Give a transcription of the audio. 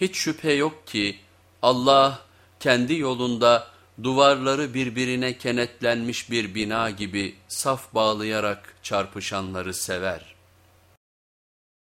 Hiç şüphe yok ki Allah kendi yolunda duvarları birbirine kenetlenmiş bir bina gibi saf bağlayarak çarpışanları sever.''